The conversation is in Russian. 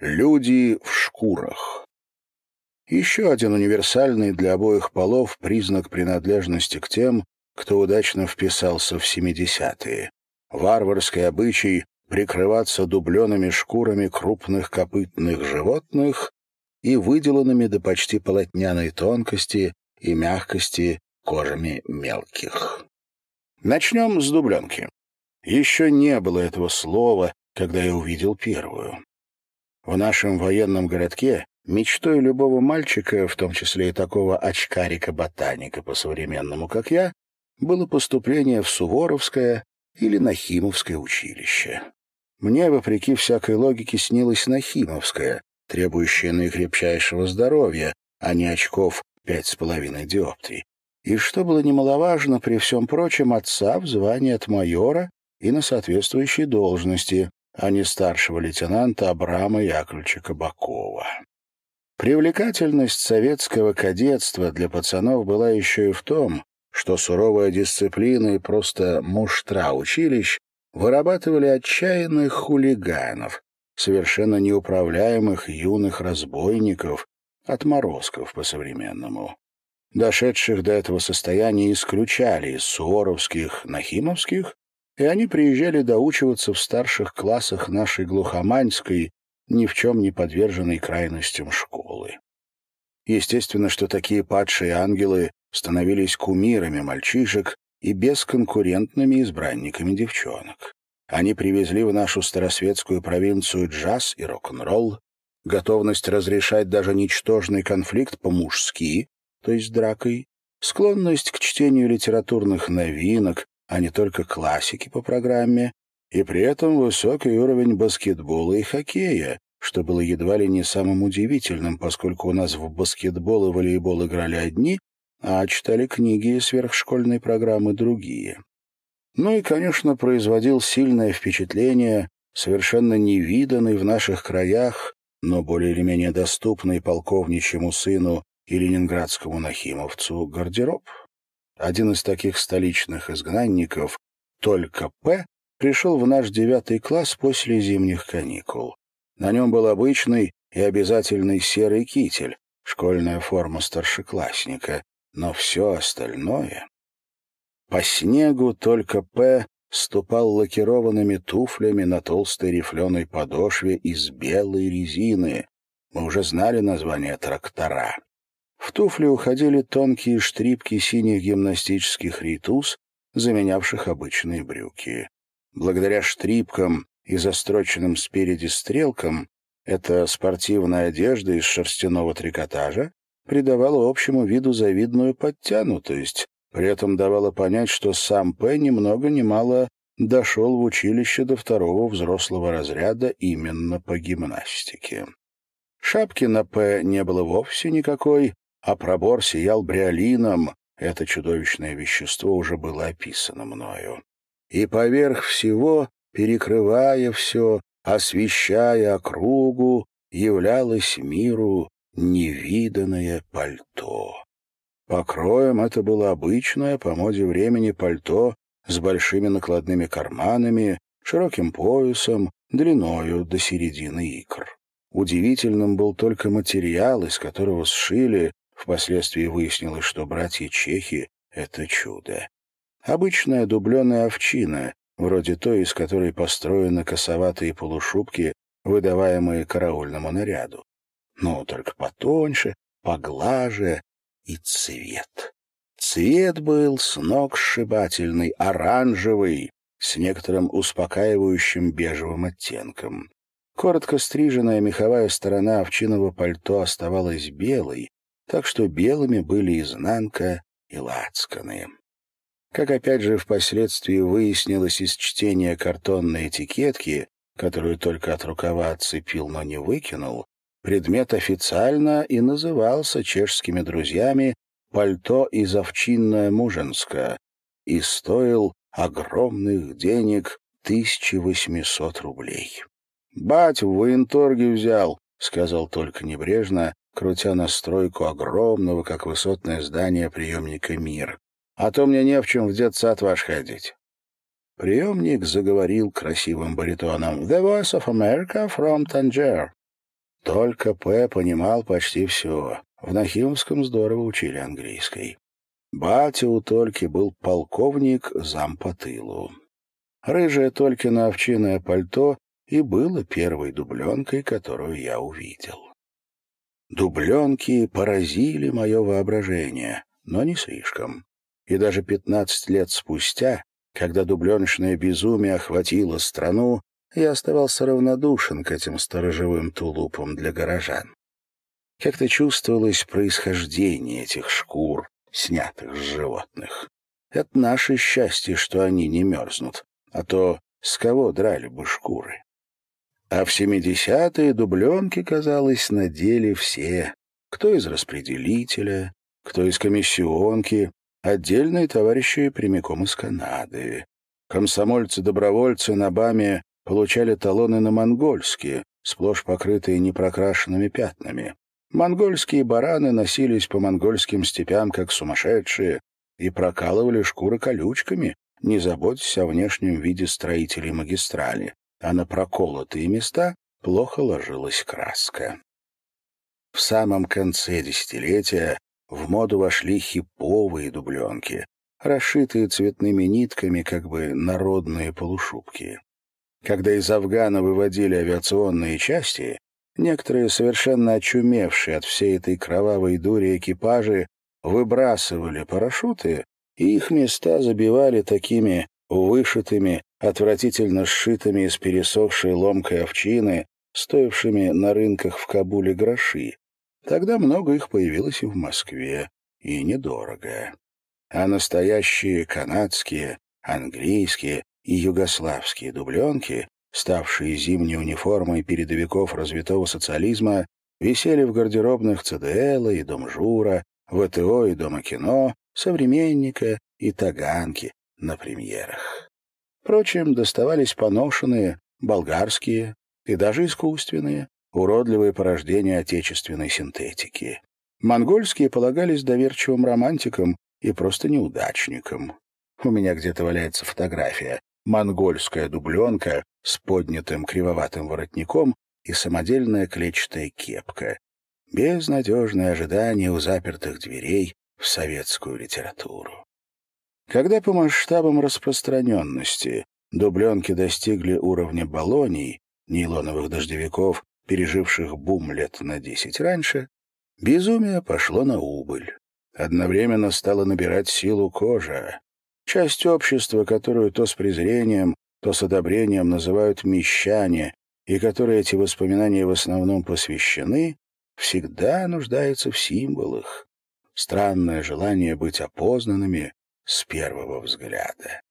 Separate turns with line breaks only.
Люди в шкурах. Еще один универсальный для обоих полов признак принадлежности к тем, кто удачно вписался в 70-е. Варварский обычай прикрываться дубленными шкурами крупных копытных животных и выделанными до почти полотняной тонкости и мягкости кожами мелких. Начнем с дубленки. Еще не было этого слова, когда я увидел первую. В нашем военном городке мечтой любого мальчика, в том числе и такого очкарика-ботаника по-современному, как я, было поступление в Суворовское или Нахимовское училище. Мне, вопреки всякой логике, снилось Нахимовское, требующее наикрепчайшего здоровья, а не очков пять с половиной диоптрий. И что было немаловажно, при всем прочем, отца в звании от майора и на соответствующей должности, а не старшего лейтенанта Абрама Яковлевича Кабакова. Привлекательность советского кадетства для пацанов была еще и в том, что суровая дисциплина и просто муштра училищ вырабатывали отчаянных хулиганов, совершенно неуправляемых юных разбойников, отморозков по-современному. Дошедших до этого состояния исключали из суворовских, нахимовских и они приезжали доучиваться в старших классах нашей глухоманской, ни в чем не подверженной крайностям школы. Естественно, что такие падшие ангелы становились кумирами мальчишек и бесконкурентными избранниками девчонок. Они привезли в нашу старосветскую провинцию джаз и рок-н-ролл, готовность разрешать даже ничтожный конфликт по-мужски, то есть дракой, склонность к чтению литературных новинок, а не только классики по программе, и при этом высокий уровень баскетбола и хоккея, что было едва ли не самым удивительным, поскольку у нас в баскетбол и волейбол играли одни, а читали книги и сверхшкольной программы другие. Ну и, конечно, производил сильное впечатление совершенно невиданный в наших краях, но более или менее доступный полковничьему сыну и ленинградскому нахимовцу гардероб. Один из таких столичных изгнанников, только П, пришел в наш девятый класс после зимних каникул. На нем был обычный и обязательный серый китель, школьная форма старшеклассника, но все остальное... По снегу только П ступал лакированными туфлями на толстой рифленой подошве из белой резины. Мы уже знали название трактора. В туфли уходили тонкие штрипки синих гимнастических ритус, заменявших обычные брюки. Благодаря штрипкам и застроченным спереди стрелкам эта спортивная одежда из шерстяного трикотажа придавала общему виду завидную подтянутость, при этом давала понять, что сам П ни много ни мало дошел в училище до второго взрослого разряда именно по гимнастике. Шапки на П не было вовсе никакой, а пробор сиял бриолином, это чудовищное вещество уже было описано мною. И поверх всего, перекрывая все, освещая округу, являлось миру невиданное пальто. Покроем это было обычное, по моде времени, пальто с большими накладными карманами, широким поясом, длиною до середины икр. Удивительным был только материал, из которого сшили Впоследствии выяснилось, что братья-чехи — это чудо. Обычная дубленая овчина, вроде той, из которой построены косоватые полушубки, выдаваемые караульному наряду. Но только потоньше, поглаже и цвет. Цвет был с ног сшибательный, оранжевый, с некоторым успокаивающим бежевым оттенком. Коротко стриженная меховая сторона овчиного пальто оставалась белой, так что белыми были изнанка и лацканы. Как опять же впоследствии выяснилось из чтения картонной этикетки, которую только от рукава отцепил, но не выкинул, предмет официально и назывался чешскими друзьями «пальто из овчинное муженское» и стоил огромных денег 1800 рублей. «Бать в военторге взял», — сказал только небрежно, крутя настройку огромного, как высотное здание приемника «Мир». «А то мне не в чем в детсад ваш ходить». Приемник заговорил красивым баритоном «The Voice of America from Tangier». Только П. понимал почти все. В Нахимовском здорово учили английской. Батя у Тольки был полковник зам по тылу. Рыжее Толькино овчиное пальто и было первой дубленкой, которую я увидел. Дубленки поразили мое воображение, но не слишком. И даже пятнадцать лет спустя, когда дубленочное безумие охватило страну, я оставался равнодушен к этим сторожевым тулупам для горожан. Как-то чувствовалось происхождение этих шкур, снятых с животных. Это наше счастье, что они не мерзнут, а то с кого драли бы шкуры. А в семидесятые дубленки, казалось, надели все. Кто из распределителя, кто из комиссионки, отдельные товарищи прямиком из Канады. Комсомольцы-добровольцы на БАМе получали талоны на монгольские, сплошь покрытые непрокрашенными пятнами. Монгольские бараны носились по монгольским степям как сумасшедшие и прокалывали шкуры колючками, не заботясь о внешнем виде строителей магистрали а на проколотые места плохо ложилась краска. В самом конце десятилетия в моду вошли хиповые дубленки, расшитые цветными нитками, как бы народные полушубки. Когда из Афгана выводили авиационные части, некоторые совершенно очумевшие от всей этой кровавой дури экипажи выбрасывали парашюты, и их места забивали такими вышитыми отвратительно сшитыми из пересохшей ломкой овчины, стоившими на рынках в Кабуле гроши. Тогда много их появилось и в Москве, и недорого. А настоящие канадские, английские и югославские дубленки, ставшие зимней униформой передовиков развитого социализма, висели в гардеробных ЦДЛ и Домжура, ВТО и Дома кино, Современника и Таганки на премьерах. Впрочем, доставались поношенные, болгарские и даже искусственные, уродливые порождения отечественной синтетики. Монгольские полагались доверчивым романтикам и просто неудачникам. У меня где-то валяется фотография. Монгольская дубленка с поднятым кривоватым воротником и самодельная клетчатая кепка. Безнадежное ожидание у запертых дверей в советскую литературу. Когда по масштабам распространенности дубленки достигли уровня баллоний, нейлоновых дождевиков, переживших бум лет на десять раньше, безумие пошло на убыль. Одновременно стала набирать силу кожа. Часть общества, которую то с презрением, то с одобрением называют «мещане», и которой эти воспоминания в основном посвящены, всегда нуждается в символах. Странное желание быть опознанными, с первого взгляда.